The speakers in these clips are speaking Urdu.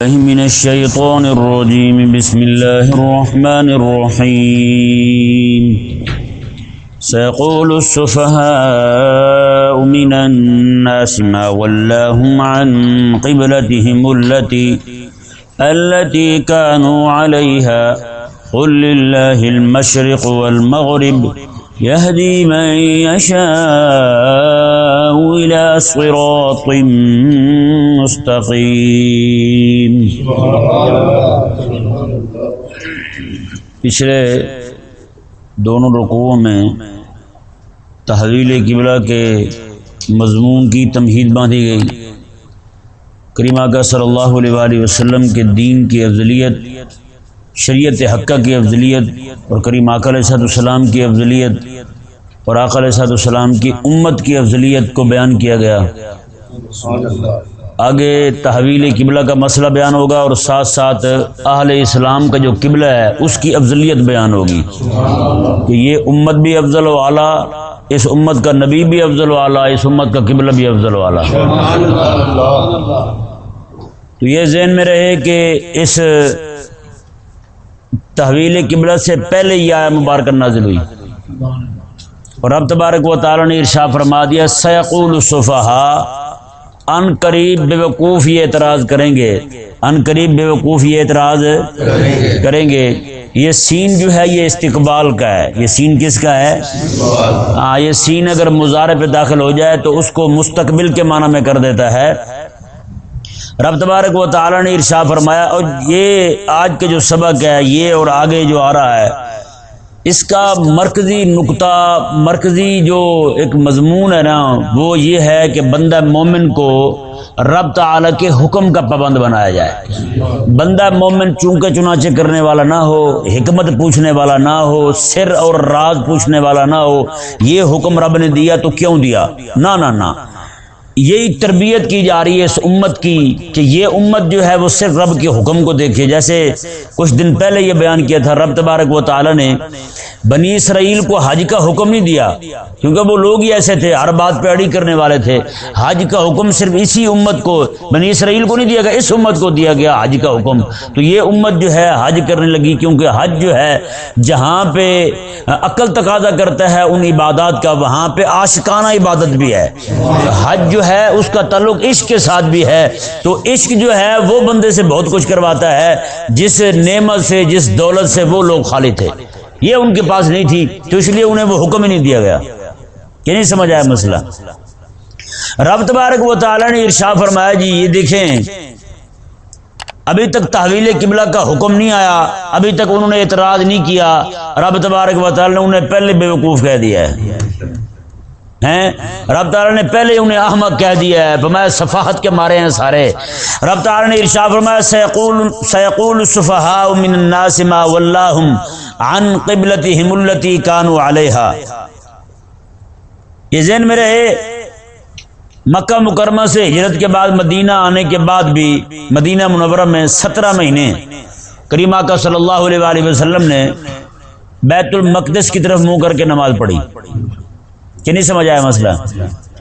من الشيطان الرجيم. بسم الله الرحمن الرحيم. سيقول السفهاء من الناس ما ولاهم عن قبلتهم التي التي كانوا عليها. قل لله المشرق والمغرب، يهدي من يشاء. إلى صراط مستقيم. پچھلے دونوں رقوع میں تحویل قبلہ کے مضمون کی تمہید باندھی گئی۔ کریمہ کا صلی اللہ علیہ وآلہ وسلم کے دین کی افضلیت، شریعت حقہ کی افضلیت اور کریم آقا علیہ السلام کی افضلیت اور آقا علیہ صاحب السلام کی امت کی افضلیت کو بیان کیا گیا۔ آگے تحویل قبلہ کا مسئلہ بیان ہوگا اور ساتھ ساتھ اہل اسلام کا جو قبلہ ہے، اس کی افضلیت بیان ہوگی۔ کہ یہ امت بھی افضل و اعلیٰ، اس امت کا نبی بھی افضل و اعلیٰ، اس امت کا قبلہ بھی افضل و اعلیٰ۔ تو یہ ذہن میں رہے کہ اس تحویل قبلہ سے پہلے یہ آیا مبارکہ نازل ہوئی۔ اور اب تبارک و تعالیٰ نے ارشا فرما دیا، سیقول الصفحا ان قریب بے وقوف یہ اعتراض کریں گے، ان قریب بے وقوف یہ اعتراض کریں گے۔ یہ سین جو ہے، یہ استقبال کا ہے۔ یہ سین کس کا ہے؟ ہاں یہ سین اگر مظاہرے پہ داخل ہو جائے تو اس کو مستقبل کے معنی میں کر دیتا ہے۔ رب تبارک و تعالیٰ نے ارشا فرمایا، اور یہ آج کے جو سبق ہے، یہ اور آگے جو آ رہا ہے اس کا مرکزی نقطہ، مرکزی جو ایک مضمون ہے نا، وہ یہ ہے کہ بندہ مومن کو رب تعالی کے حکم کا پابند بنایا جائے۔ بندہ مومن چونکے چنانچے کرنے والا نہ ہو، حکمت پوچھنے والا نہ ہو، سر اور راز پوچھنے والا نہ ہو، یہ حکم رب نے دیا تو کیوں دیا؟ نہ نہ نہ۔ یہی تربیت کی جا رہی ہے اس امت کی کہ یہ امت جو ہے وہ صرف رب کے حکم کو دیکھے۔ جیسے کچھ دن پہلے یہ بیان کیا تھا، رب تبارک و تعالی نے بنی اسرائیل کو حج کا حکم نہیں دیا، کیونکہ وہ لوگ ہی ایسے تھے، ہر بات پہ اڑی کرنے والے تھے۔ حج کا حکم صرف اسی امت کو، بنی اسرائیل کو نہیں دیا گیا، اس امت کو دیا گیا حج کا حکم۔ تو یہ امت جو ہے حج کرنے لگی، کیونکہ حج جو ہے جہاں پہ عقل تقاضا کرتا ہے ان عبادات کا، وہاں پہ عاشقانہ عبادت بھی ہے۔ حج جو ہے ہے، اس کا تعلق عشق کے ساتھ بھی ہے۔ تو عشق جو ہے، وہ بندے سے بہت کچھ کرواتا ہے، جس نعمت سے، جس دولت سے وہ لوگ خالی تھے۔ یہ ان کے پاس نہیں تھی، تو اس لیے انہیں وہ حکم ہی نہیں دیا گیا۔ کہ نہیں سمجھ آیا مسئلہ؟ رب تبارک و تعالیٰ نے ارشا فرمایا جی یہ دیکھیں، ابھی تک تحویل قبلہ کا حکم نہیں آیا، ابھی تک انہوں نے اعتراض نہیں کیا۔ رب تبارک و تعالیٰ نے انہیں پہلے بے وقوف کہہ دیا ہے۔ رب تعالیٰ نے پہلے انہیں احمد کہہ دیا ہے، فرمایا صفاحت کے مارے ہیں سارے۔ رب تعالیٰ نے ارشا فرمایا، سیقول سیقول الصفحاء من الناس ما واللہم عن قبلتهم التي كانوا عليها یہ ذہن میں رہے، مکہ مکرمہ سے ہجرت کے بعد، مدینہ آنے کے بعد بھی، مدینہ منورہ میں سترہ مہینے کریمہ کا صلی اللہ علیہ وآلہ وسلم نے بیت المقدس کی طرف منہ کر کے نماز پڑھی۔ کہ نہیں سمجھ آیا مسئلہ؟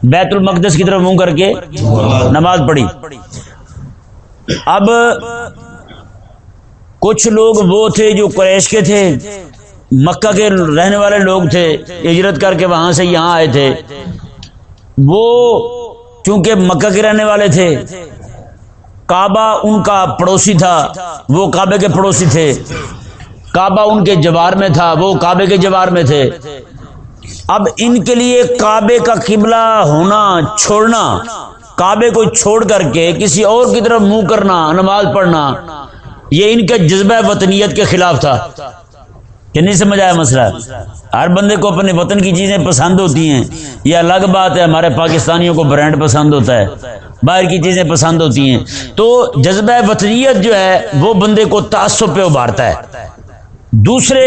بیت المقدس کی طرف منہ کر کے نماز پڑھی۔ اب کچھ لوگ وہ تھے جو قریش کے تھے، مکہ کے رہنے والے لوگ تھے، ہجرت کر کے وہاں سے یہاں آئے تھے۔ وہ چونکہ مکہ کے رہنے والے تھے، کعبہ ان کا پڑوسی تھا، وہ کعبے کے پڑوسی تھے۔ کعبہ ان کے جوار میں تھا، وہ کعبے کے جوار میں تھے۔ اب ان کے لیے کعبے کا قبلہ ہونا، چھوڑنا، کعبے کو چھوڑ کر کے کسی اور کی طرف منہ کرنا، نماز پڑھنا، یہ ان کے جذبہ وطنیت کے خلاف تھا۔ کہ نہیں سمجھ آیا مسئلہ؟ ہر بندے کو اپنے وطن کی چیزیں پسند ہوتی ہیں۔ یہ الگ بات ہے، ہمارے پاکستانیوں کو برانڈ پسند ہوتا ہے۔ باہر کی چیزیں پسند ہوتی ہیں۔ تو جذبہ وطنیت جو ہے، وہ بندے کو تعصب پہ ابھارتا ہے۔ دوسرے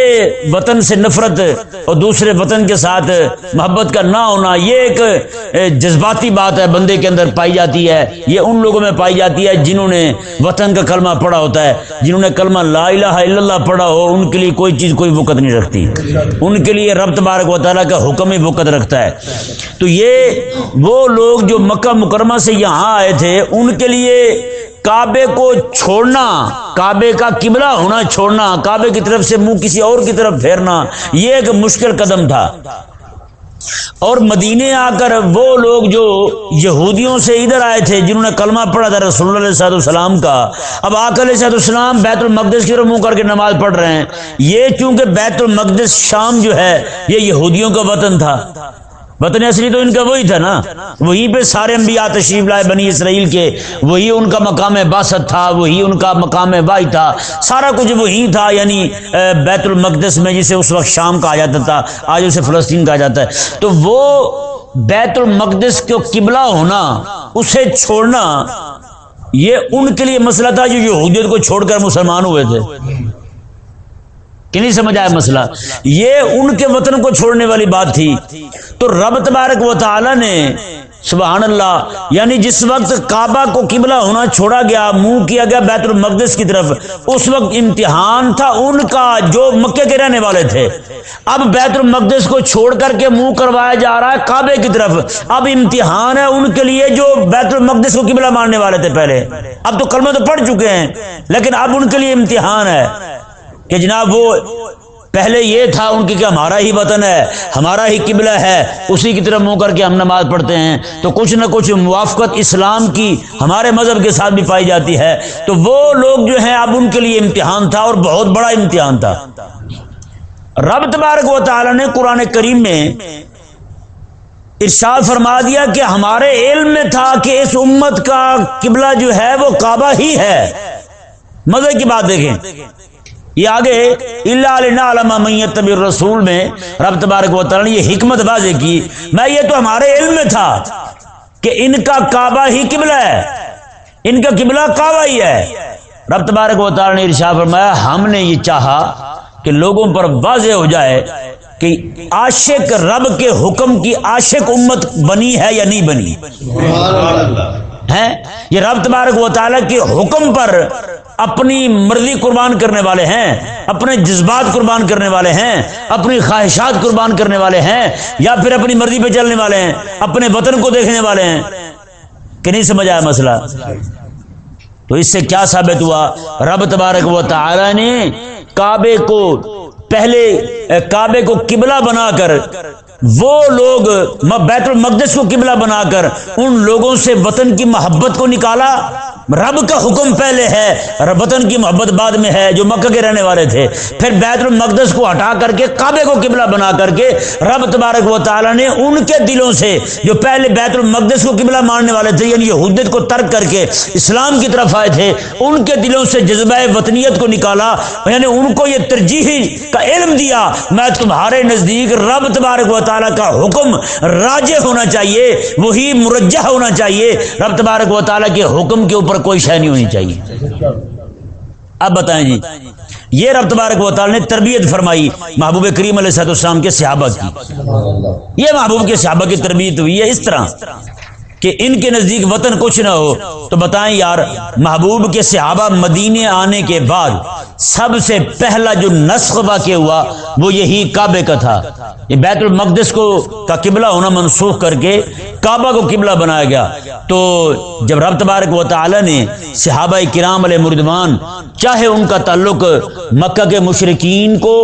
وطن سے نفرت اور دوسرے وطن کے ساتھ محبت کا نہ ہونا، یہ ایک جذباتی بات ہے، بندے کے اندر پائی جاتی ہے۔ یہ ان لوگوں میں پائی جاتی ہے جنہوں نے وطن کا کلمہ پڑھا ہوتا ہے، جنہوں نے کلمہ لا الہ الا اللہ پڑھا ہو، ان کے لیے کوئی چیز کوئی وقت نہیں رکھتی۔ ان کے لیے رب تبارک و تعالیٰ کا حکم ہی وقت رکھتا ہے۔ تو یہ وہ لوگ جو مکہ مکرمہ سے یہاں آئے تھے، ان کے لیے کعبے کو چھوڑنا، کعبے کا قبلہ ہونا چھوڑنا، کعبے کی طرف سے منہ کسی اور کی طرف پھیرنا، یہ ایک مشکل قدم تھا۔ اور مدینے آ کر وہ لوگ جو یہودیوں سے ادھر آئے تھے، جنہوں نے کلمہ پڑھا تھا رسول اللہ علیہ السلام کا، اب آکل صاحب السلام بیت المقدس کی منہ کر کے نماز پڑھ رہے ہیں۔ یہ چونکہ بیت المقدس شام جو ہے، یہ یہودیوں کا وطن تھا۔ وطن اصلی تو ان کا وہی تھا نا؟ وہی پہ سارے انبیاء تشریف لائے بنی اسرائیل کے، وہی ان کا مقام باسط تھا، وہی ان کا مقام وائی تھا، سارا کچھ وہی تھا یعنی بیت المقدس میں جسے اس وقت شام کہا جاتا تھا، آج اسے فلسطین کہا جاتا ہے۔ تو وہ بیت المقدس کو قبلہ ہونا، اسے چھوڑنا، یہ ان کے لیے مسئلہ تھا جو یہودیت کو چھوڑ کر مسلمان ہوئے تھے۔ کہ نہیں سمجھ آیا مسئلہ؟ یہ ان کے وطن کو چھوڑنے والی بات تھی۔ تو رب تبارک و تعالی نے سبحان اللہ یعنی جس وقت کعبہ کو قبلہ ہونا چھوڑا گیا، منہ کیا گیا بیت المقدس کی طرف، اس وقت امتحان تھا ان کا جو مکے کے رہنے والے تھے۔ اب بیت المقدس کو چھوڑ کر کے منہ کروایا جا رہا ہے کعبے کی طرف۔ اب امتحان ہے ان کے لیے جو بیت المقدس کو قبلہ ماننے والے تھے پہلے۔ اب تو کلمہ تو پڑھ چکے ہیں، لیکن اب ان کے لیے امتحان ہے۔ کہ جناب وہ پہلے یہ تھا ان کی کہ ہمارا ہی وطن ہے، ہمارا ہی قبلہ ہے، اسی کی طرف منہ کر کے ہم نماز پڑھتے ہیں۔ تو کچھ نہ کچھ موافقت اسلام کی ہمارے مذہب کے ساتھ بھی پائی جاتی ہے۔ تو وہ لوگ جو ہیں، اب ان کے لیے امتحان تھا اور بہت بڑا امتحان تھا۔ رب تبارک و تعالی نے قرآن کریم میں ارشاد فرما دیا کہ ہمارے علم میں تھا کہ اس امت کا قبلہ جو ہے، وہ کعبہ ہی ہے۔ مزے کی بات دیکھیں۔ یہ آگے اللہ میت رسول میں رب تبارک و تعالی نے یہ حکمت واضح کی۔ میں یہ تو ہمارے علم میں تھا کہ ان کا کعبہ ہی قبلہ ہے۔ ان کا قبلہ کعبہ ہی ہے۔ رب تبارک و تعالی نے ارشاد فرمایا ہم نے یہ چاہا کہ لوگوں پر واضح ہو جائے کہ عاشق رب کے حکم کی عاشق امت بنی ہے یا نہیں بنی۔ ہے یہ رب تبارک و تعالی کے حکم پر اپنی مرضی قربان کرنے والے ہیں، اپنے جذبات قربان کرنے والے ہیں، اپنی خواہشات قربان کرنے والے ہیں، یا پھر اپنی مرضی پہ چلنے والے ہیں، اپنے وطن کو دیکھنے والے ہیں۔ کہ نہیں سمجھ آیا مسئلہ؟ تو اس سے کیا ثابت ہوا؟ رب تبارک و تعالی نے کعبے کو پہلے کعبے کو قبلہ بنا کر، وہ لوگ بیت المقدس کو قبلہ بنا کر، ان لوگوں سے وطن کی محبت کو نکالا۔ رب کا حکم پہلے ہے وطن کی محبت بعد میں ہے، جو مکہ کے رہنے والے تھے۔ پھر بیت المقدس کو ہٹا کر کے، کعبے کو قبلہ بنا کر کے، رب تبارک و تعالیٰ نے ان کے دلوں سے، جو پہلے بیت المقدس کو قبلہ ماننے والے تھے یعنی یہودیت کو ترک کر کے اسلام کی طرف آئے تھے، ان کے دلوں سے جذبہ وطنیت کو نکالا۔ یعنی ان کو یہ ترجیحی کا علم دیا، میں تمہارے نزدیک رب تبارک و تعالیٰ کا حکم راج ہونا چاہیے، وہی مرجہ ہونا چاہیے۔ رب تبارک و تعالیٰ کے حکم کے اوپر کوئی شہ نہیں ہونی چاہیے۔ اب بتائیں جی یہ رب تبارک و تعالی نے تربیت فرمائی محبوب کریم علیہ السلام کے صحابہ کی۔ یہ محبوب کے صحابہ کی تربیت ہوئی ہے اس طرح۔ کہ ان کے نزدیک وطن کچھ نہ ہو، تو بتائیں یار، محبوب کے صحابہ مدینے آنے کے بعد سب سے پہلا جو نسخ واقع ہوا، وہ یہی کعبے کا تھا۔ یہ بیت المقدس کو کا قبلہ ہونا منسوخ کر کے کعبہ کو قبلہ بنایا گیا۔ تو جب رب تبارک و تعالی نے صحابہ کرام علیہ مردمان چاہے ان کا تعلق مکہ کے مشرقین کو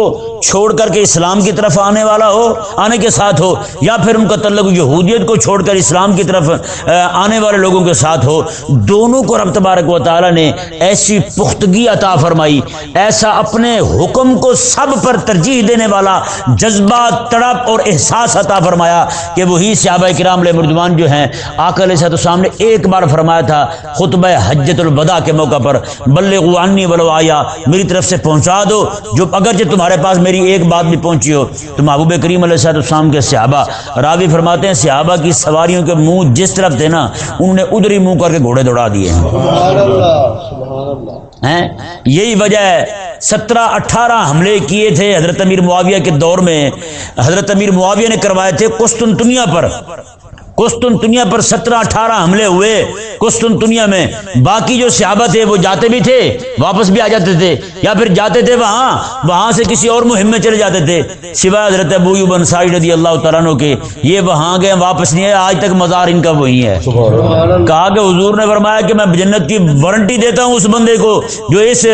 چھوڑ کر کے اسلام کی طرف آنے والا ہو، آنے کے ساتھ ہو، یا پھر ان کا تعلق یہودیت کو چھوڑ کر اسلام کی طرف آنے والے لوگوں کے ساتھ ہو، دونوں کو رب تبارک و تعالی نے ایسی پختگی عطا فرمائی، ایسا اپنے حکم کو سب پر ترجیح دینے والا جذبات، تڑپ اور احساس عطا فرمایا کہ وہی صحابہ کرام علیہ مردوان جو ہیں، آقا علیہ السلام نے ایک بار فرمایا تھا خطبہ حجت البدا کے موقع پر بلغوانی ولو آیا، میری طرف سے پہنچا دو، جو اگرچہ تمہارے پاس میری ایک بات بھی پہنچی ہو۔ تو محبوب کریم علیہ السلام کے صحابہ راوی فرماتے ہیں صحابہ کی سواریوں کے منہ جس طرف تھے نا انہوں نے ادھر ہی منہ کر کے گھوڑے دوڑا دیے ہیں۔ یہی وجہ ہے سترہ اٹھارہ حملے کیے تھے حضرت امیر معاویہ کے دور میں۔ حضرت امیر معاویہ نے کروائے تھے قسطنطنیہ پر۔ کستن دنیا پر سترہ اٹھارہ حملے ہوئے۔ کستن دنیا میں باقی جو صحابہ تھے وہ جاتے بھی تھے، واپس بھی آ جاتے تھے، یا پھر جاتے تھے وہاں وہاں سے کسی اور مہم میں چلے جاتے تھے۔ سوائے حضرت ابو بنسائی رضی اللہ تعالیٰ کے، یہ وہاں گئے، واپس نہیں ہے آج تک مزار ان کا وہی ہے۔ کہا کہ حضور نے فرمایا کہ میں جنت کی وارنٹی دیتا ہوں اس بندے کو جو اس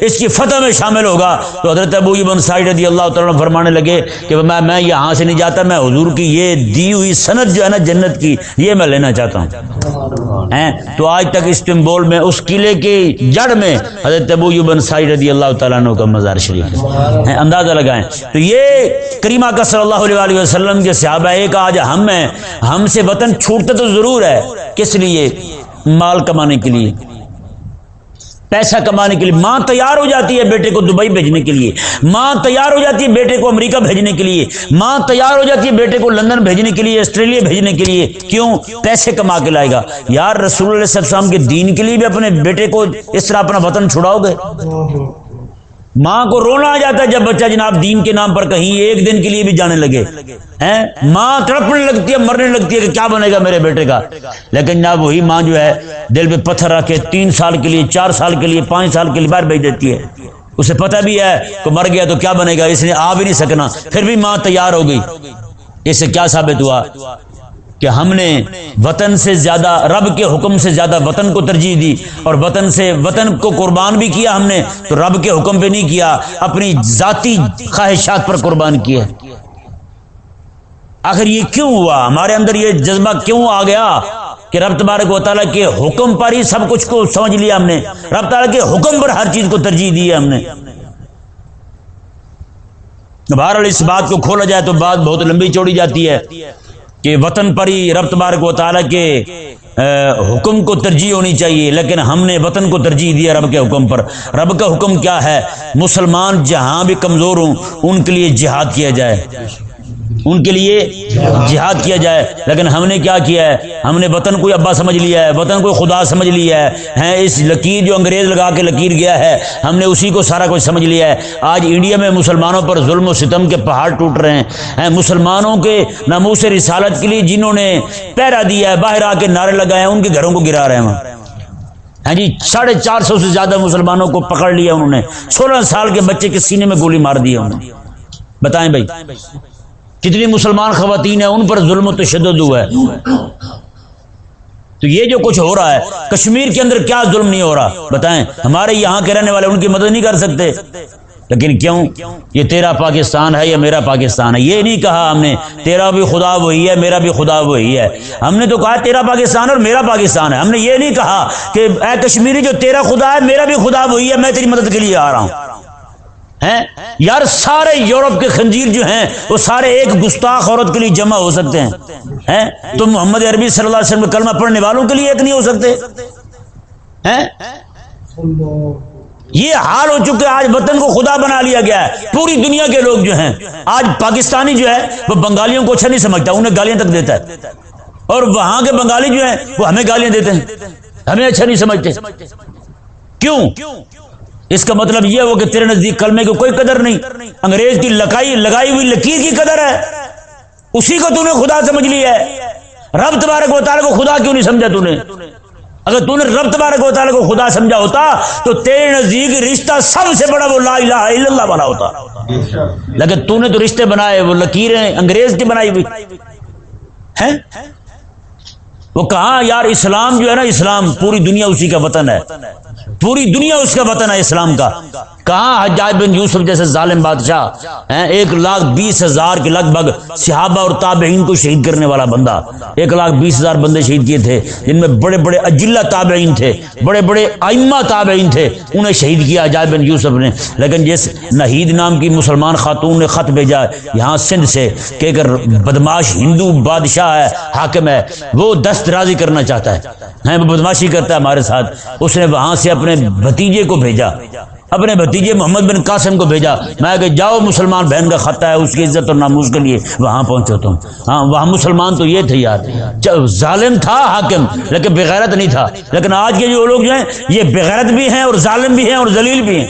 اس کی فتح میں شامل ہوگا۔ تو حضرت ابو بنسائی رضی اللہ تعالیٰ فرمانے لگے کہ میں میں یہاں سے نہیں جاتا، میں حضور کی یہ دی ہوئی صنعت جو ہے نا جنت جنت کی، یہ میں لینا چاہتا ہوں۔ تو آج تک استنبول میں، اس قلعے کی جڑ میں حضرت ابو یوبن سائی رضی اللہ تعالیٰ عنہ کا مزار شریف ہے۔ اندازہ لگائیں۔ تو یہ کریمہ کا صلی اللہ علیہ وسلم کے صحابہ ایک آج ہم ہیں۔ ہم سے وطن چھوٹتا تو ضرور ہے۔ کس لیے؟ مال کمانے کے لیے۔ پیسہ کمانے کے لیے ماں تیار ہو جاتی ہے بیٹے کو دبئی بھیجنے کے لیے، ماں تیار ہو جاتی ہے بیٹے کو امریکہ بھیجنے کے لیے، ماں تیار ہو جاتی ہے بیٹے کو لندن بھیجنے کے لیے، آسٹریلیا بھیجنے کے لیے، کیوں؟ پیسے کما کے لائے گا۔ یار رسول اللہ علیہ وسلم کے دین کے لیے بھی اپنے بیٹے کو اس طرح اپنا وطن چھڑاؤ گے۔ ماں کو رونا آ جاتا ہے جب بچہ جناب دین کے نام پر کہیں ایک دن کے لیے بھی جانے لگے۔ ماں تڑپنے لگتی ہے، مرنے لگتی ہے کہ کیا بنے گا میرے بیٹے کا۔ لیکن جناب وہی ماں جو ہے، دل پہ پتھر رکھ کے تین سال کے لیے، چار سال کے لیے، پانچ سال کے لیے باہر بھیج دیتی ہے۔ اسے پتہ بھی ہے کہ مر گیا تو کیا بنے گا، اس نے آ بھی نہیں سکنا۔ پھر بھی ماں تیار ہو گئی۔ اس سے کیا ثابت ہوا؟ کہ ہم نے وطن سے زیادہ رب کے حکم سے زیادہ وطن کو ترجیح دی اور وطن سے وطن کو قربان بھی کیا ہم نے، تو رب کے حکم پہ نہیں کیا، اپنی ذاتی خواہشات پر قربان کیا۔ آخر یہ کیوں ہوا؟ ہمارے اندر یہ جذبہ کیوں آ گیا کہ رب تبارک و تعالیٰ کے حکم پر ہی سب کچھ کو سمجھ لیا ہم نے؟ رب تعالیٰ کے حکم پر ہر چیز کو ترجیح دی ہے ہم نے۔ بہرحال اس بات کو کھولا جائے تو بات بہت لمبی چوڑی جاتی ہے۔ کہ وطن پر ہی رب تبارک و تعالیٰ کے حکم کو ترجیح ہونی چاہیے، لیکن ہم نے وطن کو ترجیح دیا رب کے حکم پر۔ رب کا حکم کیا ہے؟ مسلمان جہاں بھی کمزور ہوں، ان کے لیے جہاد کیا جائے۔ ان کے لیے جہاد کیا جائے۔ لیکن ہم نے کیا کیا ہے؟ ہم نے وطن کو ابا سمجھ لیا ہے، وطن کو خدا سمجھ لیا ہے۔ اس لکیر جو انگریز لگا کے لکیر گیا ہے، ہم نے اسی کو سارا کچھ سمجھ لیا ہے۔ آج انڈیا میں مسلمانوں پر ظلم و ستم کے پہاڑ ٹوٹ رہے ہیں۔ مسلمانوں کے ناموس رسالت کے لیے جنہوں نے پیرا دیا ہے، باہر آ کے نعرے لگائے ہیں، ان کے گھروں کو گرا رہے ہیں ہاں جی ساڑھے چار سو سے زیادہ مسلمانوں کو پکڑ لیا انہوں نے۔ سولہ سال کے بچے کے سینے میں گولی مار دی انہوں نے۔ بتائیں بھائی۔ کتنی مسلمان خواتین ہیں، ان پر ظلم و تشدد ہوا ہے۔ تو یہ جو کچھ ہو رہا ہے، کشمیر کے اندر کیا ظلم نہیں ہو رہا؟ بتائیں، ہمارے یہاں کے رہنے والے ان کی مدد نہیں کر سکتے۔ لیکن کیوں؟ یہ تیرا پاکستان ہے یا میرا پاکستان ہے؟ یہ نہیں کہا ہم نے، تیرا بھی خدا وہی ہے، میرا بھی خدا وہی ہے۔ ہم نے تو کہا تیرا پاکستان اور میرا پاکستان ہے۔ ہم نے یہ نہیں کہا کہ اے کشمیری جو تیرا خدا ہے، میرا بھی خدا وہی ہے، میں تیری مدد کے لیے آ رہا ہوں۔ یار سارے یورپ کے خنجیر جو ہیں، وہ سارے ایک گستاخ عورت کے لیے جمع ہو سکتے ہیں۔ تو محمد عربی صلی اللہ علیہ وسلم کلمہ پڑھنے والوں کے لیے ایک نہیں ہو سکتے۔ یہ حال ہو چکے آج وطن کو خدا بنا لیا گیا ہے۔ پوری دنیا کے لوگ جو ہیں، آج پاکستانی جو ہے، وہ بنگالیوں کو اچھا نہیں سمجھتا، انہیں گالیاں تک دیتا ہے۔ اور وہاں کے بنگالی جو ہیں، وہ ہمیں گالیاں دیتے ہیں۔ ہمیں اچھا نہیں سمجھتے۔ کیوں؟ اس کا مطلب یہ ہو کہ تیرے نزدیک کلمے کی کوئی قدر نہیں۔ انگریز کی لکائی لگائی ہوئی لکیر کی قدر ہے۔ اسی کو تو نے خدا سمجھ لیا ہے۔ رب تبارک و تعالیٰ کو خدا کیوں نہیں سمجھا تو نے؟ اگر تو نے رب تبارک و تعالیٰ کو خدا سمجھا ہوتا، تو تیرے نزدیک رشتہ سب سے بڑا وہ لا الہ الا اللہ والا ہوتا۔ لیکن تو نے تو رشتے بنائے، وہ لکیریں انگریز کی بنائی ہوئی۔ ہیں؟ وہ کہاں یار اسلام جو ہے نا، اسلام پوری دنیا اسی کا وطن ہے۔ پوری دنیا اس کا وطن ہے اسلام کا۔ کہاں حجاج بن یوسف جیسے ظالم بادشاہ ایک لاکھ بیس ہزار کے لگ بھگ صحابہ اور تابعین کو شہید کرنے والا بندہ۔ ایک لاکھ بیس ہزار بندے شہید کیے تھے، جن میں بڑے بڑے اجلا تابعین تھے، بڑے بڑے ائمہ تابعین تھے، انہیں شہید کیا حجاج بن یوسف نے۔ لیکن جس نہید نام کی مسلمان خاتون نے خط بھیجا، یہاں سندھ سے کہ اگر بدماش ہندو بادشاہ ہے، حاکم ہے، وہ دست رازی کرنا چاہتا ہے۔ بدماشی کرتا ہے ہمارے ساتھ۔ اس نے وہاں سے اپنے بھتیجے کو بھیجا، اپنے بھتیجے محمد بن قاسم کو بھیجا۔ میں کہ جاؤ مسلمان بہن کا خطہ ہے، اس کی عزت اور ناموز کے لیے وہاں پہنچو تم۔ ہاں وہاں مسلمان تو یہ تھے یار۔ ظالم تھا حاکم، لیکن بغیرت نہیں تھا۔ لیکن آج کے جو لوگ جو ہیں، یہ بغیرت بھی ہیں اور ظالم بھی ہیں اور ذلیل بھی ہیں۔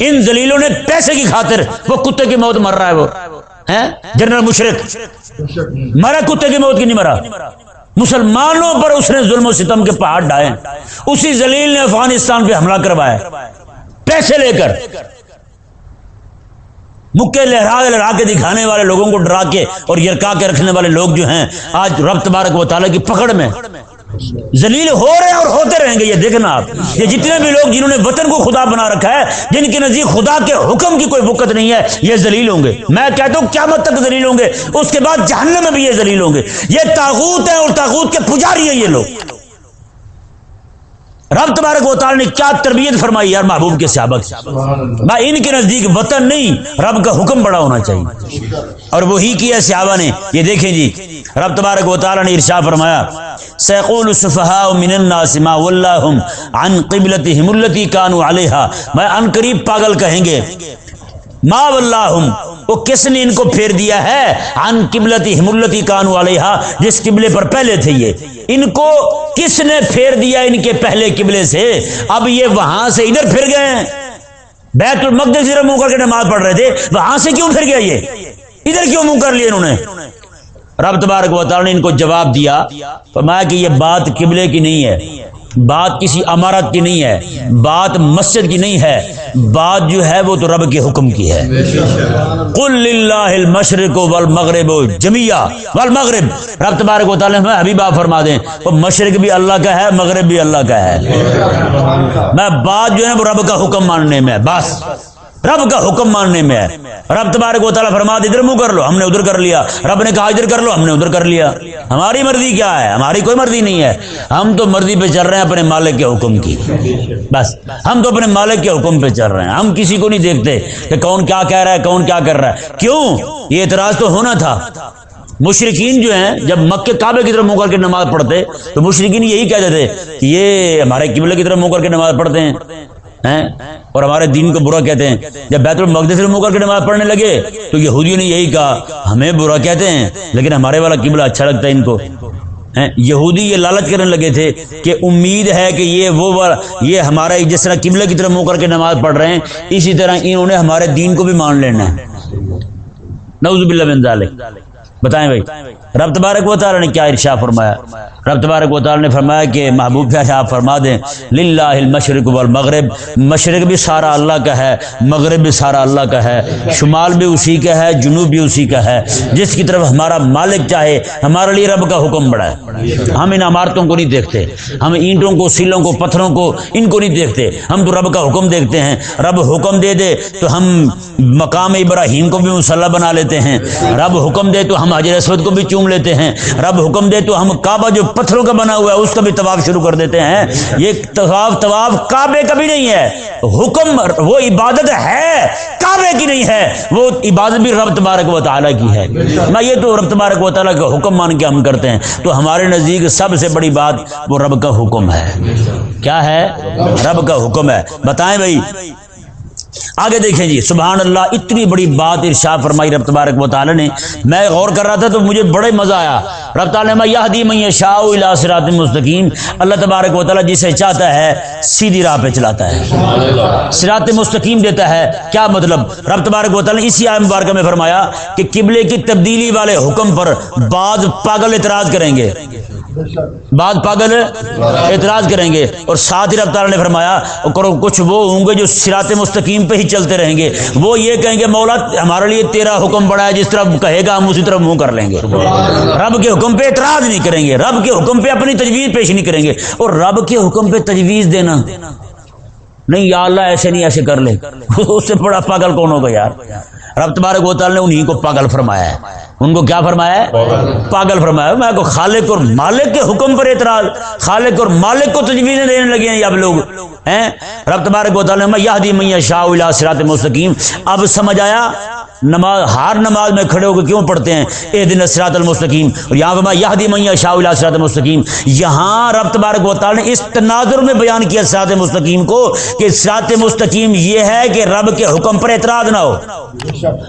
ان ذلیلوں نے پیسے کی خاطر، وہ کتے کی موت مر رہا ہے وہ۔ جنرل مشرق۔ مرا کتے کی موت کی نہیں مرا۔ مسلمانوں پر اس نے ظلم و ستم کے پہاڑ ڈائے اسی زلیل نے افغانستان پہ حملہ کروایا۔ پیسے لے کر۔ مکے لہرا لہرا کے دکھانے والے لوگوں کو ڈرا کے اور یرکا کے رکھنے والے لوگ جو ہیں، آج رب تبارک و تعالیٰ کی پکڑ میں۔ ذلیل ہو رہے ہیں اور ہوتے رہیں گے، یہ دیکھنا آپ۔ یہ جتنے بھی لوگ جنہوں نے وطن کو خدا بنا رکھا ہے، جن کے نزدیک خدا کے حکم کی کوئی وقت نہیں ہے، یہ زلیل ہوں گے۔ میں کہتا ہوں قیامت تک ذلیل ہوں گے۔ اس کے بعد جہنم میں بھی یہ زلیل ہوں گے۔ یہ تاغوت ہے اور تاغوت کے پجاری ہیں یہ لوگ۔ رب تبارک و تعالی نے کیا تربیت فرمائی یار محبوب کے سیابق میں ان کے نزدیک وطن نہیں، رب کا حکم بڑا ہونا چاہیے۔ اور وہی کیا صحابہ نے؟ یہ دیکھیں جی رب تبارک و تعالی نے ارشاد فرمایا، سیقول الصفهاء من الناس ما واللهم عن قبلتهم التي كانوا عليها میں ان قریب پاگل کہیں گے ما واللهم? وہ کس نے ان کو پھیر دیا ہے؟ عن قبلتهم التي كانوا عليها، جس قبلے پر پہلے تھے یہ۔ ان کو کس نے پھیر دیا ان کے پہلے قبلے سے؟ اب یہ وہاں سے ادھر پھر گئے ہیں۔ بیت المقدس ادھر منہ کر کے نماز پڑھ رہے تھے۔ وہاں سے کیوں پھر گیا یہ؟ ادھر کیوں منہ کر لیے انہوں نے؟ رب تبارک و تعالی نے ان کو جواب دیا۔ فرمایا کہ یہ بات قبلے کی نہیں ہے۔ بات کسی امارت کی نہیں ہے۔ بات مسجد کی نہیں ہے۔ بات جو ہے وہ تو رب کے حکم کی ہے۔ قل مغرب المشرق والمغرب جميعا والمغرب۔ رب تبارک و تعالیٰ میں حبیب آپ فرما دیں، وہ مشرق بھی اللہ کا ہے، مغرب بھی اللہ کا ہے۔ میں بات جو ہے وہ رب کا حکم ماننے میں بس۔ رب کا حکم ماننے میں ہے۔ رب تبارک و تعالیٰ فرما ادھر منہ کر لو، ہم نے ادھر کر لیا۔ رب نے کہا، ادھر کر لو، ہم نے ادھر کر لیا۔ ہماری مرضی کیا ہے؟ ہماری کوئی مرضی نہیں ہے۔ ہم تو مرضی پہ چل رہے ہیں اپنے مالک کے حکم کی۔ بس، ہم تو اپنے مالک کے حکم پہ چل رہے ہیں۔ ہم کسی کو نہیں دیکھتے کہ کون کیا کہہ رہا ہے، کون کیا کر رہا ہے۔ کیوں؟ یہ اعتراض تو ہونا تھا۔ مشرقین جو ہیں، جب مکہ کعبے کی طرف منہ کر کے نماز پڑھتے، تو مشرقین یہی کہتے تھے کہ یہ ہمارے قبلے کی طرف منہ کر کے نماز پڑھتے ہیں۔ اور ہمارے دین کو برا کہتے ہیں۔ جب بیت المقدس سے منہ کر کے نماز پڑھنے لگے تو یہودیوں نے یہی کہا، ہمیں برا کہتے ہیں، لیکن ہمارے والا قبلہ اچھا لگتا ہے ان کو۔ یہودی یہ لالچ کرنے لگے تھے کہ امید ہے کہ یہ وہ یہ ہمارا جس طرح قبلے کی طرف منہ کر کے نماز پڑھ رہے ہیں، اسی طرح انہوں نے ہمارے دین کو بھی مان لینا ہے۔ نعوذ باللہ من ذالک۔ بتائیں بھائی، رب تبارک و تعالی نے کیا ارشا فرمایا؟ رب تبارک و تعالی نے فرمایا کہ محبوب کیا آپ فرما دیں، للہ المشرق والمغرب، مشرق بھی سارا اللہ کا ہے، مغرب بھی سارا اللہ کا ہے، شمال بھی اسی کا ہے، جنوب بھی اسی کا ہے۔ جس کی طرف ہمارا مالک چاہے، ہمارے لیے رب کا حکم بڑا ہے۔ ہم ان عمارتوں کو نہیں دیکھتے، ہم اینٹوں کو، سیلوں کو، پتھروں کو، ان کو نہیں دیکھتے۔ ہم تو رب کا حکم دیکھتے ہیں۔ رب حکم دے دے تو ہم مقام ابراہیم کو بھی مسلح بنا لیتے ہیں۔ رب حکم دے تو ہم ہم حجر اسود کو بھی چوم لیتے ہیں۔ رب حکم دے تو ہم کعبہ جو پتھروں کا بنا ہوا ہے اس کا بھی طواف شروع کر دیتے ہیں۔ یہ طواف طواف کعبے کا بھی نہیں ہے۔ حکم، وہ عبادت ہے، کعبے کی نہیں ہے۔ وہ عبادت بھی رب تبارک و تعالیٰ کی ہے۔ میں یہ تو رب تبارک و تعالیٰ کا حکم مان کے ہم کرتے ہیں۔ تو ہمارے نزدیک سب سے بڑی بات وہ رب کا حکم ہے۔ کیا ہے؟ رب کا حکم ہے۔ بتائیں بھائی۔ آگے دیکھیں جی سبحان اللہ، اتنی بڑی بات ارشا فرمائی رب تبارک و تعالی نے۔ میں غور کر رہا تھا تو مجھے بڑے مزہ آیا۔ رب تعالیٰ میں یہ میں شاہ سرات مستقیم اللہ تبارک و تعالیٰ جسے چاہتا ہے، سیدھی راہ پہ چلاتا ہے۔ سرات مستقیم دیتا ہے، کیا مطلب؟ رب تبارک و تعالیٰ اسی آئے مبارکہ میں فرمایا کہ قبلے کی تبدیلی والے حکم پر بعض پاگل اعتراض کریں گے۔ بعد پاگل اعتراض کریں گے اور ساتھ ہی رفتار نے فرمایا کچھ وہ ہوں گے جو سرات مستقیم پہ ہی چلتے رہیں گے۔ وہ یہ کہیں گے، مولا، ہمارے لیے تیرا حکم بڑا ہے، جس طرح کہے گا، ہم اسی طرح منہ کر لیں گے۔ رب کے حکم پہ اعتراض نہیں کریں گے۔ رب کے حکم پہ اپنی تجویز پیش نہیں کریں گے۔ اور رب کے حکم پہ تجویز دینا۔ نہیں، یا اللہ ایسے نہیں، ایسے کر لے۔ اس سے بڑا پاگل کون ہوگا یار؟ رب تبارک و تعالی نے انہیں کو پاگل فرمایا ہے۔ ان کو کیا فرمایا ہے؟ پاگل فرمایا میں کو خالق اور مالک کے حکم پر اعتراض، خالق اور مالک کو تجویزیں دینے لگے ہیں اب لوگ۔ ہیں؟ رب تبارک و تعالی میں یہدی میاں شاہ اللہ سرات مستقیم۔ اب سمجھ آیا؟ نماز ہر نماز میں کھڑے ہو کے کیوں پڑھتے ہیں؟ اے دن اسرات المستقیم۔ اور یہاں پہ یہ میاں شاہ اللہ اسرات المستقیم۔ یہاں رب تبارک و تعالی نے اس تناظر میں بیان کیا اسرات مستقیم کو کہ اسرات مستقیم یہ ہے کہ رب کے حکم پر اعتراض نہ ہو۔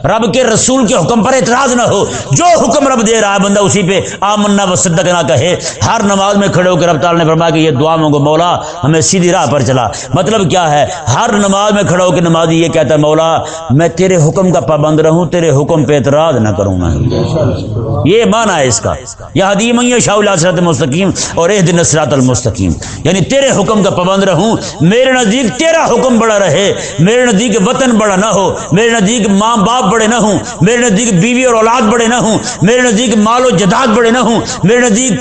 رب کے رسول کے حکم پر اعتراض نہ ہو۔ جو حکم رب دے رہا ہے بندہ اسی پہ آمنا و صدق نہ کہے۔ ہر نماز میں کھڑے ہو کے رب تعالی نے فرمایا کہ یہ دعا مانگو، مولا ہمیں سیدھی راہ پر چلا۔ مطلب کیا ہے؟ ہر نماز میں کھڑے ہو کے نمازی یہ کہتا ہے، مولا میں تیرے حکم کا پابند رہوں، تیرے حکم پہ اعتراض نہ کروں میں۔ یہ معنی ہے اس کا۔ یہ حدیم شاہ اللہ مستقیم اور اح دن نصرات المستقیم۔ یعنی تیرے حکم کا پابند رہوں، میرے نزدیک تیرا حکم بڑا رہے۔ میرے نزدیک وطن بڑا نہ ہو، میرے نزدیک ماں باپ بڑے نہ ہوں، میرے نزدیک بیوی اور اولاد بڑے نہ ہوں، میرے نزدیک مال و جداد بڑے نہ ہوں، میرے نزدیک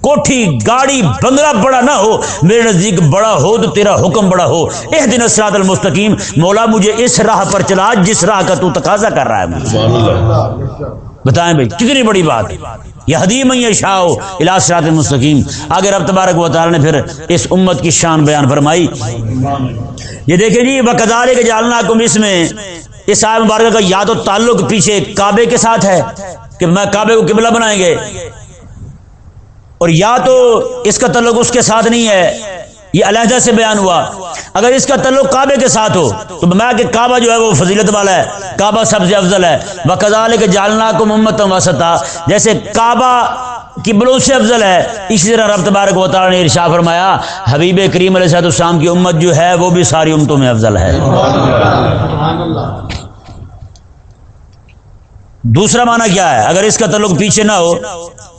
کوٹھی، گاڑی بنگلہ بڑا نہ ہو، میرے نزدیک بڑا ہو تو تیرا حکم بڑا ہو۔ اح دن اسرات المستقیم۔ مولا مجھے اس راہ پر چلا، جس راہ کا تو تقاضا کر رہا ہے بتائیں بھائی کتنی بڑی بات۔ یہ حدیم شاہ الاسرات المستقیم آگے رب تبارک و تعالی نے پھر اس امت کی شان بیان فرمائی۔ یہ دیکھیں جی بکدارے کے جالنا کم اس میں اس آئے مبارکہ کا یا تو تعلق پیچھے کعبے کے ساتھ ہے کہ میں کعبے کو قبلہ بنائیں گے۔ اور یا تو اس کا تعلق اس کے ساتھ نہیں ہے یہ علیحدہ سے بیان ہوا۔ اگر اس کا تعلق کعبے کے ساتھ ہو، تو میں کہ کعبہ جو ہے وہ فضیلت والا ہے، کعبہ سب سے افضل ہے۔ وہ کے جالنا کو محمد وسطا جیسے کعبہ کی بلو سے افضل ہے، اسی طرح رب تبارک و تعالی نے ارشا فرمایا، حبیب کریم علیہ السلام کی امت جو ہے، وہ بھی ساری امتوں میں افضل ہے۔ دوسرا معنی کیا ہے؟ اگر اس کا تعلق پیچھے نہ ہو،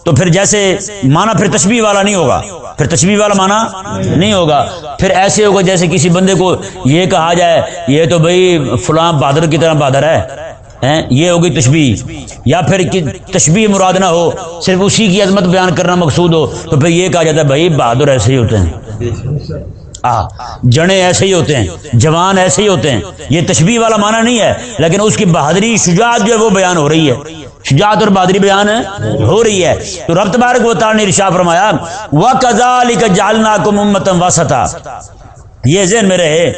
تو پھر جیسے معنی پھر تشبیح والا نہیں ہوگا۔ پھر تشبیح والا معنی نہیں ہوگا۔ پھر ایسے ہوگا جیسے کسی بندے کو یہ کہا جائے، یہ تو بھائی فلاں بہادر کی طرح بہادر ہے یہ ہوگی تشبیح یا پھر تشبیح مراد نہ ہو، صرف اسی کی عظمت بیان کرنا مقصود ہو، تو پھر یہ کہا جاتا ہے بھائی بہادر ایسے ہی ہوتے ہیں۔ جڑے ایسے ہی ہوتے ہیں، جوان ایسے ہی ہوتے ہیں۔ یہ تشبیح والا معنی نہیں ہے، لیکن اس کی بہادری، شجاعت جو ہے وہ بیان ہو رہی ہے۔ شجاعت اور بہادری بیان ہو رہی ہے۔ تو رب تبارک و تعالی نے ارشاد فرمایا، وَكَذَلِكَ جَعَلْنَاكُمْ أُمَّةً وَسَطًا یہ ذہن میں رہے،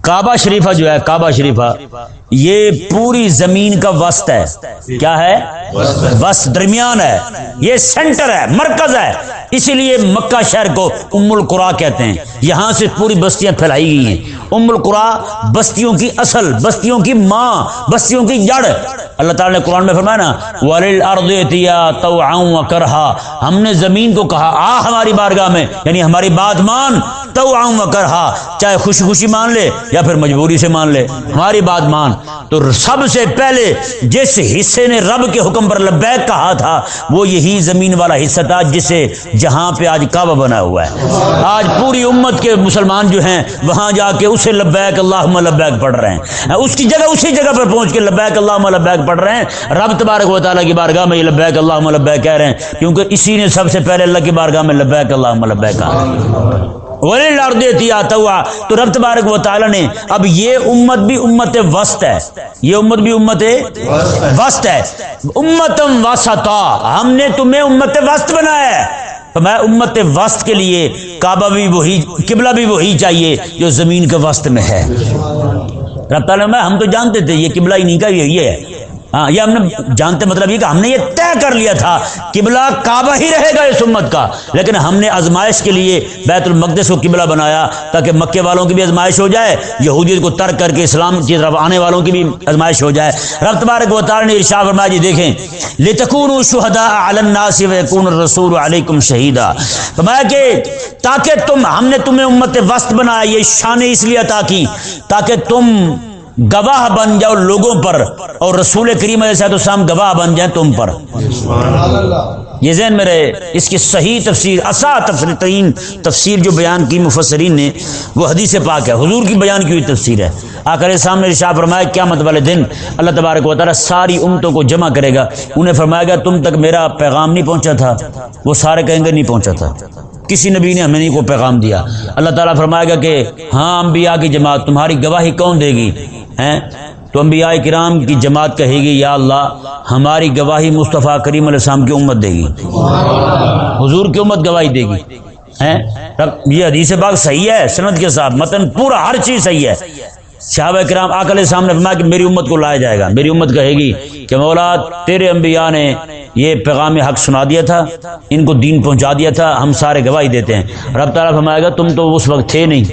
کعبہ شریفہ جو ہے، کعبہ شریفہ، یہ پوری زمین کا وسط ہے۔ کیا ہے؟ وسط۔ درمیان ہے۔ یہ سینٹر ہے، مرکز ہے۔ اسی لیے مکہ شہر کو ام القرا کہتے ہیں۔ یہاں سے پوری بستیاں پھیلائی گئی ہیں۔ ام القرا بستیوں کی اصل، بستیوں کی ماں، بستیوں کی جڑ۔ اللہ تعالیٰ نے قرآن میں فرمایا نا تو کرہا ہم نے زمین کو کہا، آ ہماری بارگاہ میں یعنی ہماری بات مان۔ تو کرہا، چاہے خوشی خوشی مان لے یا پھر مجبوری سے مان لے۔ ہماری بات مان۔ تو سب سے پہلے جس حصے نے رب کے حکم پر لبیک کہا تھا، وہ یہی زمین والا حصہ تھا جسے جہاں پہ آج کعبہ بنا ہوا ہے۔ آج پوری امت کے مسلمان جو ہیں، وہاں جا کے اسے لبیک اللہ لبیک پڑھ رہے ہیں۔ اس کی جگہ اسی جگہ پر پہنچ کے لبیک اللہ لبیک پڑھ رہے ہیں۔ رب تبارک و تعالیٰ کی بارگاہ میں یہ لبیک اللہ لبیک کہہ رہے ہیں، کیونکہ اسی نے سب سے پہلے اللہ کی بارگاہ میں لبیک اللہ لبیک کہا۔ لڑ آتا ہوا تو رب تبارک و تعالی نے اب یہ امت بھی امت وسط ہے۔ یہ امت بھی امت وسط ہے۔ امتم وسطا۔ ہم نے تمہیں امت وسط بنایا ہے۔ میں امت وسط کے لیے کعبہ بھی وہی، قبلہ بھی وہی چاہیے جو زمین کے وسط میں ہے۔ رب تعالیٰ میں ہم تو جانتے تھے یہ قبلہ ہی نہیں کا، یہ ہے۔ ہاں یہ ہم نے جانتے مطلب یہ کہ ہم نے یہ طے کر لیا تھا، قبلہ کعبہ ہی رہے گا اس امت کا۔ لیکن ہم نے آزمائش کے لیے بیت المقدس کو قبلہ بنایا تاکہ مکے والوں کی بھی آزمائش ہو جائے، یہودیت کو ترک کر کے اسلام کی طرف آنے والوں کی بھی آزمائش ہو جائے۔ رب تبارک و تعالی نے ارشاد فرمایا جی دیکھیں لتکونوا شہداء علی الناس ويكون الرسول علیکم شہیدا فرمایا کہ تاکہ تم، ہم نے تمہیں امت وسط بنایا، یہ شان اس لیے عطا کی، تاکہ تم گواہ بن جاؤ لوگوں پر اور رسول کریم علیہ السلام گواہ بن جائیں تم پر۔ یہ ذہن میں رہے اس کی صحیح تفسیر اسا تفسیر ترین تفسیر جو بیان کی مفسرین نے وہ حدیث پاک ہے۔ حضور کی بیان کی ہوئی تفسیر ہے۔ آکر سامنے شاہ فرمایا کیا مت والے دن اللہ تبارک و تعالیٰ ساری امتوں کو جمع کرے گا۔ انہیں فرمایا گا تم تک میرا پیغام نہیں پہنچا تھا۔ وہ سارے کہیں گے نہیں پہنچا تھا۔ کسی نبی نے ہمیں نہیں کو پیغام دیا۔ اللہ تعالیٰ فرمائے گا کہ ہاں انبیاء کی جماعت تمہاری گواہی کون دے گی؟ ہیں؟ تو انبیاء کرام کی جماعت کہے گی، یا اللہ، ہماری گواہی مصطفیٰ کریم علیہ السلام کی امت دے گی۔ حضور کی امت گواہی دے گی۔ یہ حدیث باغ صحیح ہے سند کے ساتھ، متن پورا ہر چیز صحیح ہے۔ صحابہ کرام آکل سامنے فرمایا کہ میری امت کو لایا جائے گا۔ میری امت کہے گی کہ مولا، تیرے انبیاء نے یہ پیغام حق سنا دیا تھا، ان کو دین پہنچا دیا تھا، ہم سارے گواہی دیتے ہیں۔ رب تعالیٰ فرمائے گا، تم تو اس وقت تھے نہیں۔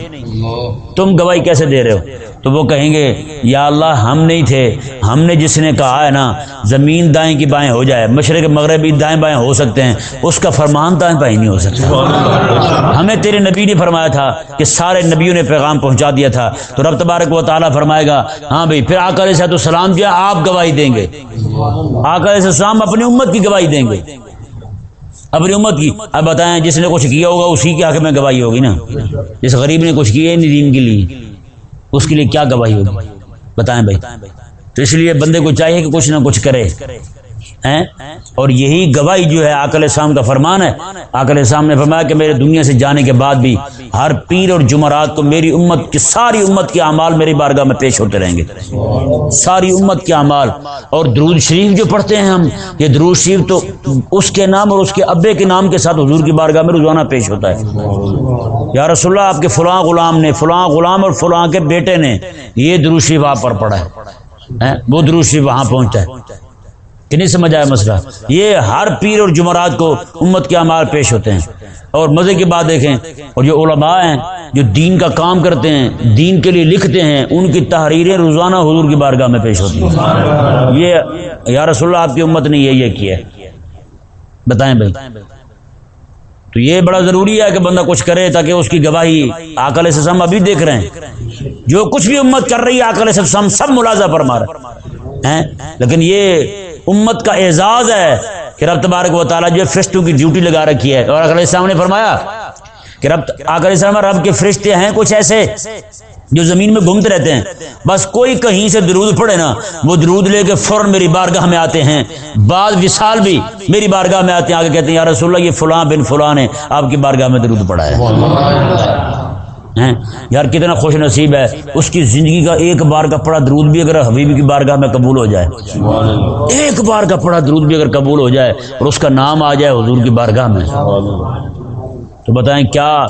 تم گواہی کیسے دے رہے ہو؟ تو وہ کہیں گے، یا اللہ ہم نہیں تھے، ہم نے جس نے کہا ہے نا، زمین دائیں کی بائیں ہو جائے، مشرق مغربی دائیں بائیں ہو سکتے ہیں، اس کا فرمان دائیں بائیں نہیں ہو سکتا۔ ہمیں تیرے نبی نے فرمایا تھا کہ سارے نبیوں نے پیغام پہنچا دیا تھا، تو رب تبارک و تعالیٰ فرمائے گا ہاں بھائی، پھر آکر سے تو سلام کیا آپ گواہی دیں گے؟ آکر سے سلام اپنی امت کی گواہی دیں گے۔ اپنی امت کی۔ اب بتائیں، جس نے کچھ کیا ہوگا، اسی کے حق میں گواہی ہوگی نا۔ جس غریب نے کچھ کیا نہیں دین کے لیے۔ اس کے لیے کیا گواہی ہوگی؟ بتائیں بھائی۔ تو اس لیے بندے کو چاہیے کہ کچھ نہ کچھ کرے۔ اور یہی گواہی جو ہے آکل شام کا فرمان ہے۔ آکل شام نے فرمایا کہ میرے دنیا سے جانے کے بعد بھی ہر پیر اور جمعرات کو میری امت کی ساری امت کے اعمال میری بارگاہ میں پیش ہوتے رہیں گے۔ ساری امت کے اعمال۔ اور درود شریف جو پڑھتے ہیں ہم، یہ درود شریف تو اس کے نام اور اس کے ابے کے نام کے ساتھ حضور کی بارگاہ میں روزانہ پیش ہوتا ہے۔ یا رسول اللہ، آپ کے فلاں غلام نے، فلاں غلام اور فلاں کے بیٹے نے یہ درود شریف آپ پر پڑھا ہے۔ وہ درود شریف وہاں پہنچتا ہے۔ کہ نہیں سمجھ آیا مسئلہ؟ یہ ہر پیر اور جمعرات کو امت کے امار پیش ہوتے ہیں۔ اور مزے کی بات دیکھیں، اور جو علماء ہیں، جو دین کا کام کرتے ہیں، دین کے لیے لکھتے ہیں، ان کی تحریریں روزانہ حضور کی بارگاہ میں پیش ہوتی ہیں۔ یہ یا رسول اللہ، آپ کی امت نے یہ یہ کیا ہے۔ بتائیں بھائی۔ تو یہ بڑا ضروری ہے کہ بندہ کچھ کرے تاکہ اس کی گواہی آکل سے سم ابھی دیکھ رہے ہیں۔ جو کچھ بھی امت کر رہی ہے، آکل سے سم سب ملازہ پر مارا لیکن یہ امت کا اعزاز ہے کہ رب تبارک و تعالیٰ جو فرشتوں کی ڈیوٹی لگا رکھی ہے۔ اور السلام نے فرمایا کہ رب السلام رب کے فرشتے ہیں کچھ ایسے جو زمین میں گھومتے رہتے ہیں۔ بس کوئی کہیں سے درود پڑے نا، وہ درود لے کے فوراً میری بارگاہ میں آتے ہیں۔ بعض وصال بھی میری بارگاہ میں آتے ہیں، آگے کہتے ہیں، یا رسول اللہ، یہ فلاں بن فلاں نے آپ کی بارگاہ میں درود پڑا ہے۔ یار، کتنا خوش نصیب ہے۔ اس کی زندگی کا ایک بار کا پڑا درود بھی اگر حبیبی کی بارگاہ میں قبول ہو جائے۔ ایک بار کا پڑا درود بھی اگر قبول ہو جائے اور اس کا نام آ جائے حضور کی بارگاہ میں۔ تو بتائیں کیا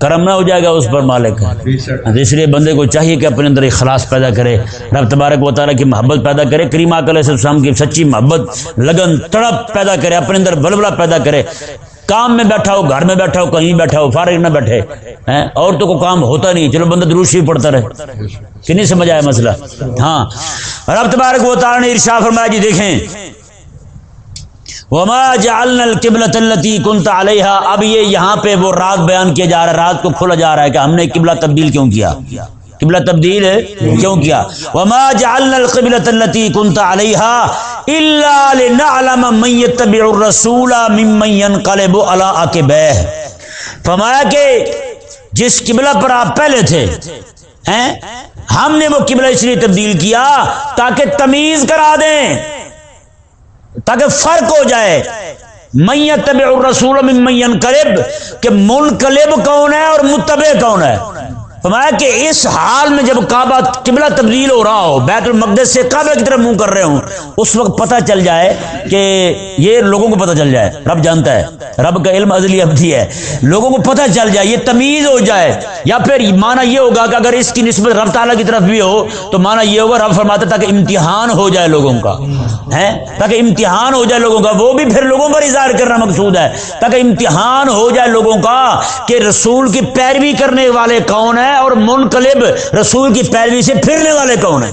کرم نہ ہو جائے گا اس پر مالک؟ اس لیے بندے کو چاہیے کہ اپنے اندر اخلاص پیدا کرے۔ رب تبارک و تعالیٰ کی محبت پیدا کرے۔ کریم علیہ السلام کی سچی محبت، لگن، تڑپ پیدا کرے۔ اپنے اندر بلبلا پیدا کرے۔ کام میں بیٹھا ہو، گھر میں بیٹھا ہو، کہیں بیٹھا ہو، فارغ نہ بیٹھے عورتوں کو کام ہوتا نہیں، چلو بندہ دروشی پڑتا رہے۔ کہ نہیں سمجھ آیا مسئلہ؟ ہاں۔ رب تبارک و تعالی نے ارشاد فرمایا جی دیکھیں۔ وما جعلنا القبلۃ التي كنت عليها۔ اب یہ یہاں پہ وہ رات بیان کیا جا رہا ہے رات کو کھولا جا رہا ہے کہ ہم نے قبلہ تبدیل کیوں کیا؟ قبلہ تبدیل ہے کیوں کیا؟ وما جعلنا القبلۃ التي كنت عليها الا لنعلم من يتبع الرسول ممن ينقلب على عقبيه فرمایا کہ جس قبلہ پر آپ پہلے تھے ہم نے وہ قبلہ اس لیے تبدیل کیا تاکہ تمیز کرا دیں، تاکہ فرق ہو جائے۔ میت طب الرسول مین قلب کہ منقلب کون ہے اور متبع کون ہے؟ فرمایا کہ اس حال میں جب کعبہ قبلہ تبدیل ہو رہا ہو، بیت المقدس سے کعبہ کی طرف منہ کر رہے ہوں، اس وقت پتہ چل جائے کہ یہ لوگوں کو پتہ چل جائے۔ رب جانتا ہے، رب کا علم ازلی ابدی ہے۔ لوگوں کو پتہ چل جائے، یہ تمیز ہو جائے۔ یا پھر مانا یہ ہوگا کہ اگر اس کی نسبت رب تعالیٰ کی طرف بھی ہو، تو مانا یہ ہوگا رب فرماتا تاکہ امتحان ہو جائے لوگوں کا۔ ہے تاکہ امتحان ہو جائے لوگوں کا۔ وہ بھی پھر لوگوں پر اظہار کرنا مقصود ہے۔ تاکہ امتحان ہو جائے لوگوں کا کہ رسول کی پیروی کرنے والے کون ہیں؟ اور منقلب رسول کی پیروی سے پھرنے والے کون ہیں؟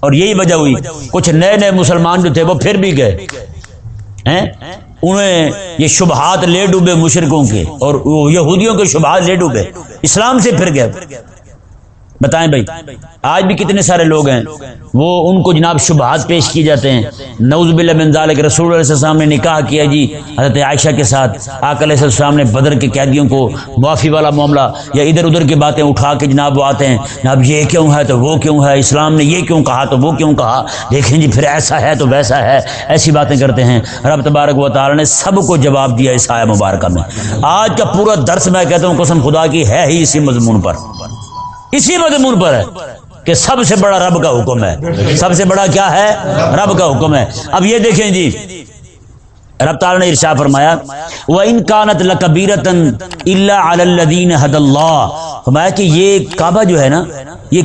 اور یہی وجہ ہوئی، کچھ نئے نئے مسلمان جو تھے وہ پھر بھی گئے۔ انہیں یہ شبہات لے ڈوبے مشرقوں کے اور یہودیوں کے شبہات لے ڈوبے۔ اسلام سے پھر گئے۔ بتائیں بھائی، آج بھی کتنے سارے لوگ ہیں؟ وہ ان کو جناب شبہات پیش کی جاتے ہیں۔ نوز بل ذالک، رسول علیہ السلام نے نکاح کیا جی حضرت عائشہ کے ساتھ۔ آک علیہ السلام نے بدر کے قیدیوں کو معافی والا معاملہ یا ادھر ادھر کی باتیں اٹھا کے جناب وہ آتے ہیں۔ جناب یہ کیوں ہے تو وہ کیوں ہے؟ اسلام نے یہ کیوں کہا تو وہ کیوں کہا؟ دیکھیں جی پھر ایسا ہے تو ویسا ہے۔ ایسی باتیں کرتے ہیں۔ رب تبارک و تعالی نے سب کو جواب دیا اس آیا مبارکہ میں۔ آج کا پورا درس میں کہتا ہوں، قسم خدا کی ہے ہی اسی مضمون پر۔ اسی مضمون پر ہے کہ سب سے بڑا رب کا حکم ہے۔ سب سے بڑا کیا ہے؟ رب کا حکم ہے۔ اب یہ دیکھیں جی۔ رب تعالی نے ارشا فرمایا وہ انکانت لکبیرتن اللہ الدین حد اللہ فرمایا کہ یہ کعبہ جو ہے نا، یہ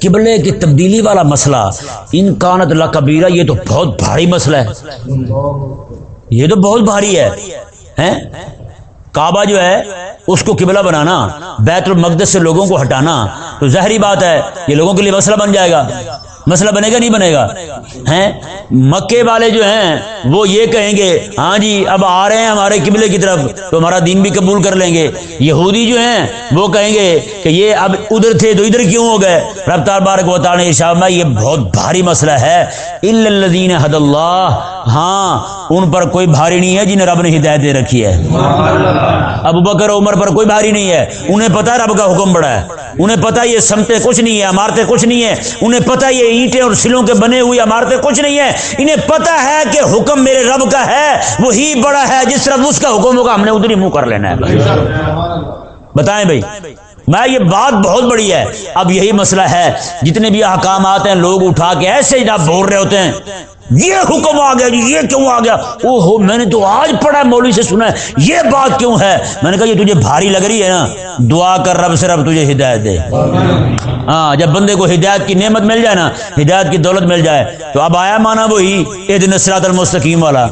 قبلے کی تبدیلی والا مسئلہ۔ انکانت لکبیرہ یہ تو بہت بھاری مسئلہ ہے۔ یہ تو بہت بھاری ہے۔ کعبہ جو ہے، اس کو قبلہ بنانا، بیت المقدس سے لوگوں کو ہٹانا۔ تو ظاہری بات ہے، یہ لوگوں کے لیے مسئلہ بن جائے گا۔ مسئلہ بنے گا نہیں بنے گا؟ ہیں؟ مکے والے جو ہیں، وہ یہ کہیں گے ہاں جی اب آ رہے ہیں ہمارے قبلے کی طرف، تو ہمارا دین بھی قبول کر لیں گے۔ یہودی جو ہیں، وہ کہیں گے کہ یہ اب ادھر تھے تو ادھر کیوں ہو گئے؟ رفتار بارک و تعالی ارشاد میں یہ بہت بھاری مسئلہ ہے۔ الا الذین حد اللہ ہاں ان پر کوئی بھاری نہیں ہے جنہیں رب نے ہدایت دے رکھی ہے۔ ابو بکر عمر پر کوئی بھاری نہیں ہے۔ انہیں پتا رب کا حکم بڑا ہے۔ انہیں پتا یہ سمتے کچھ نہیں ہے عمارتیں کچھ نہیں ہے۔ انہیں پتا یہ اینٹیں اور سلوں کے بنے ہوئی عمارتیں کچھ نہیں ہے انہیں پتا ہے کہ حکم میرے رب کا ہے وہی بڑا ہے جس طرح اس کا حکم ہوگا ہم نے ادھر ہی منہ کر لینا ہے۔ بتائیں بھائی۔ میں یہ بات بہت بڑی ہے۔ اب یہی مسئلہ ہے۔ جتنے بھی احکامات ہیں، لوگ اٹھا کے ایسے ہی جب بول رہے ہوتے ہیں۔ یہ حکم آ گیا جی یہ کیوں آ گیا؟ او ہو میں نے تو آج پڑھا مولوی سے سنا ہے۔ یہ بات کیوں ہے؟ میں نے کہا، یہ تجھے بھاری لگ رہی ہے نا۔ دعا کر رب سے رب تجھے ہدایت دے۔ ہاں جب بندے کو ہدایت کی نعمت مل جائے نا، ہدایت کی دولت مل جائے۔ تو اب آیا مانا وہی عید نسرات المستقیم والا۔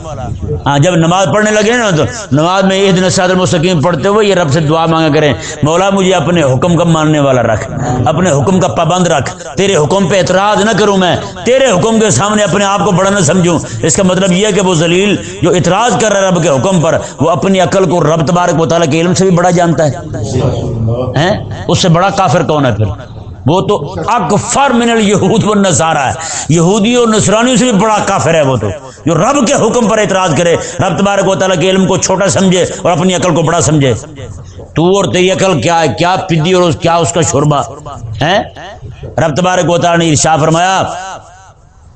ہاں جب نماز پڑھنے لگے نا تو نماز میں عید نسرات المستقیم پڑھتے ہوئے یہ رب سے دعا مانگا کریں۔ مولا مجھے اپنے حکم کا ماننے والا رکھ اپنے حکم کا پابند رکھ۔ تیرے حکم پہ اعتراض نہ کروں میں تیرے حکم کے سامنے اپنے آپ کو بڑا نہ سمجھوں۔ اس کا مطلب یہ ہے کہ وہ ذلیل جو اعتراض کر رہا ہے رب کے حکم پر وہ اپنی عقل کو رب تبارک و تعالیٰ کے علم سے بھی بڑا جانتا ہے۔ اس سے بڑا کافر کون ہے پھر؟ وہ تو اکفر من الیہود والنصارہ ہے۔ یہودی اور نصرانیوں سے بھی بڑا کافر ہے وہ تو۔ جو رب کے حکم پر اعتراض کرے، رب تبارک و تعالیٰ کے علم کو چھوٹا سمجھے اور اپنی عقل کو بڑا سمجھے۔ تو اور تیری عقل کیا ہے؟ کیا پدی اور کیا اس کا شوربہ ہے رب تبارک و تعالیٰ نے ارشا فرمایا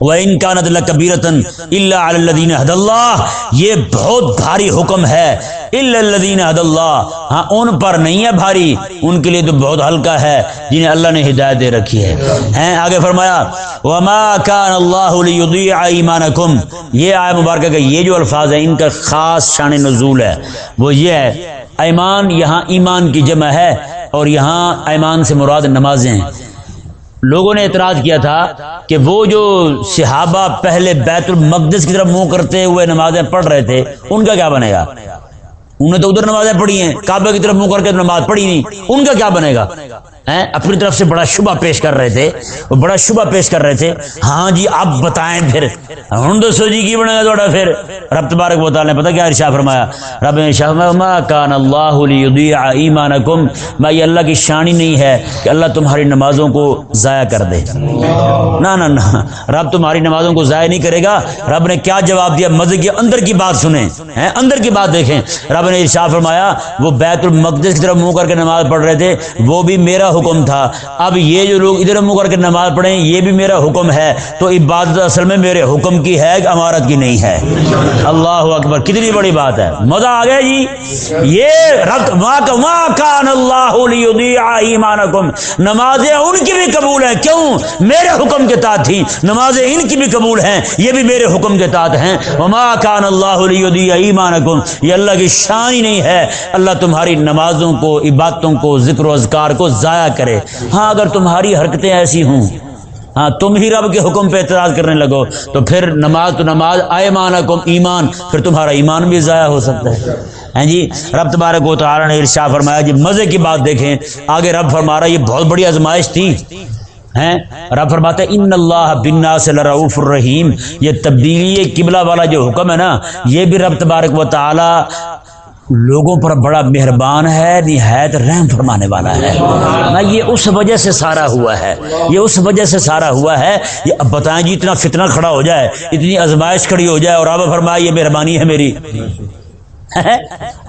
وَإِن كَانَتْ لَكَبِيرَةً إِلَّا عَلَى الَّذِينَ هَدَى اللَّهُ، یہ بہت بھاری حکم ہے۔ إِلَّا الَّذِينَ هَدَى اللَّهُ۔ ہاں ان پر نہیں ہے بھاری، ان کے لیے تو بہت ہلکا ہے، جنہیں اللہ نے ہدایت دے رکھی ہے۔ ہیں، آگے فرمایا، وَمَا كَانَ اللَّهُ لِيُضِيعَ إِيمَانَكُمْ۔ یہ آئے مبارکہ کا یہ جو الفاظ ہیں، ان کا خاص شان نزول ہے۔ وہ یہ ہے، ایمان یہاں ایمان کی جمع ہے اور یہاں ایمان سے مراد نمازیں ہیں۔ لوگوں نے اعتراض کیا تھا کہ وہ جو صحابہ پہلے بیت المقدس کی طرف منہ کرتے ہوئے نمازیں پڑھ رہے تھے، ان کا کیا بنے گا؟ انہوں نے تو ادھر نمازیں پڑھی ہیں، کعبہ کی طرف منہ کر کے نماز پڑھی نہیں، ان کا کیا بنے گا؟ اپنی طرف سے بڑا شبہ پیش کر رہے تھے۔ وہ بڑا شبہ پیش کر رہے تھے۔ ہاں جی آپ بتائیں پھر۔ ہوں دسو جی کی بنے گا تھوڑا پھر۔ رب تبارک بتا لیں پتہ کیا ارشا فرمایا؟ رب نے ارشا فرمایا، ما کان اللہ لیضیع ایمانکم میں یہ اللہ کی شانی نہیں ہے کہ اللہ تمہاری نمازوں کو ضائع کر دے۔ نہ نہ نہ۔ رب تمہاری نمازوں کو ضائع نہیں کرے گا۔ رب نے کیا جواب دیا؟ مزے کے اندر کی بات سنیں۔ ہیں، اندر کی بات دیکھیں۔ رب نے ارشا فرمایا، وہ بیت المقدس کی طرف منہ کر کے نماز پڑھ رہے تھے۔ وہ بھی میرا حکم تھا۔ اب یہ جو لوگ ادھر منہ کر کے نماز پڑھیں، یہ بھی میرا حکم ہے۔ تو عبادت اصل میں میرے حکم کی ہے کہ امارت کی نہیں ہے۔ اللہ اکبر، کتنی بڑی بات ہے۔ مزہ آ گیا جی؟ یہ رب ما کان اللہ ایمانکم۔ نمازیں ان کی بھی قبول ہیں۔ کیوں؟ میرے حکم کے تحت تھی۔ نمازیں ان کی بھی قبول ہیں۔ یہ بھی میرے حکم کے تحت ہیں۔ وما کان اللہ ایمانکم۔ یہ اللہ کی شان ہی نہیں ہے۔ اللہ تمہاری نمازوں کو، عبادتوں کو، ذکر و اذکار کو ضائع کرے۔ ہاں اگر تمہاری حرکتیں ایسی ہوں ہاں تم ہی رب کے حکم پہ اعتراض کرنے لگو، تو پھر نماز تو نماز، آئے مانا کم ایمان، پھر تمہارا ایمان بھی ضائع ہو سکتا ہے۔ ہیں جی رب تبارک و تعالی نے ارشا فرمایا جی مزے کی بات دیکھیں، آگے رب فرما رہا یہ بہت بڑی آزمائش تھی۔ ہیں، رب فرماتے ان اللہ بنا سے لرعوف الرحیم یہ تبدیلی قبلہ والا جو حکم ہے نا، یہ بھی رب تبارک و تعالی لوگوں پر بڑا مہربان ہے، نہایت رحم فرمانے والا ہے۔ نہ یہ اس وجہ سے سارا ہوا ہے، یہ اس وجہ سے سارا ہوا ہے، یہ اب بتائیں جی اتنا فتنہ کھڑا ہو جائے، اتنی ازمائش کھڑی ہو جائے اور اب فرمائے یہ مہربانی ہے میری۔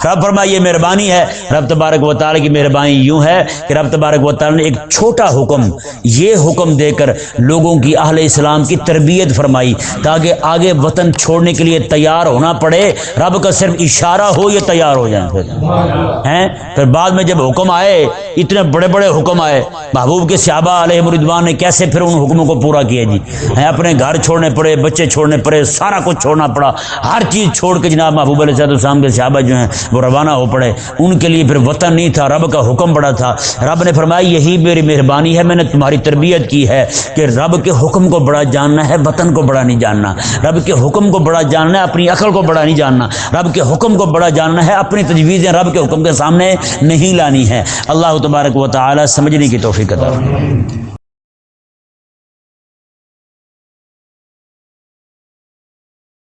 رب فرما یہ مہربانی ہے۔ رب تبارک و تعالی کی مہربانی یوں ہے کہ رب تبارک و تعالی نے ایک چھوٹا حکم، یہ حکم دے کر لوگوں کی اہل اسلام کی تربیت فرمائی تاکہ آگے وطن چھوڑنے کے لیے تیار ہونا پڑے۔ رب کا صرف اشارہ ہو، یہ تیار ہو جائیں پھر۔ ہیں؟ پھر بعد میں جب حکم آئے، اتنے بڑے بڑے حکم آئے۔ محبوب کے صحابہ علیہ مردوان نے کیسے پھر ان حکموں کو پورا کیا جی؟ ہیں، اپنے گھر چھوڑنے پڑے، بچے چھوڑنے پڑے، سارا کچھ چھوڑنا پڑا۔ ہر چیز چھوڑ کے جناب محبوب علیہ السلام کے صحابہ جو ہیں وہ روانہ ہو پڑے۔ ان کے لیے پھر وطن نہیں تھا، رب کا حکم بڑا تھا۔ رب نے فرمایا، یہی میری مہربانی ہے، میں نے تمہاری تربیت کی ہے کہ رب کے حکم کو بڑا جاننا ہے، وطن کو بڑا نہیں جاننا۔ رب کے حکم کو بڑا جاننا ہے، اپنی عقل کو بڑا نہیں جاننا۔ رب کے حکم کو بڑا جاننا ہے، اپنی تجویزیں رب کے حکم کے سامنے نہیں لانی ہے اللہ تبارک و تعالی سمجھنے کی توفیق عطا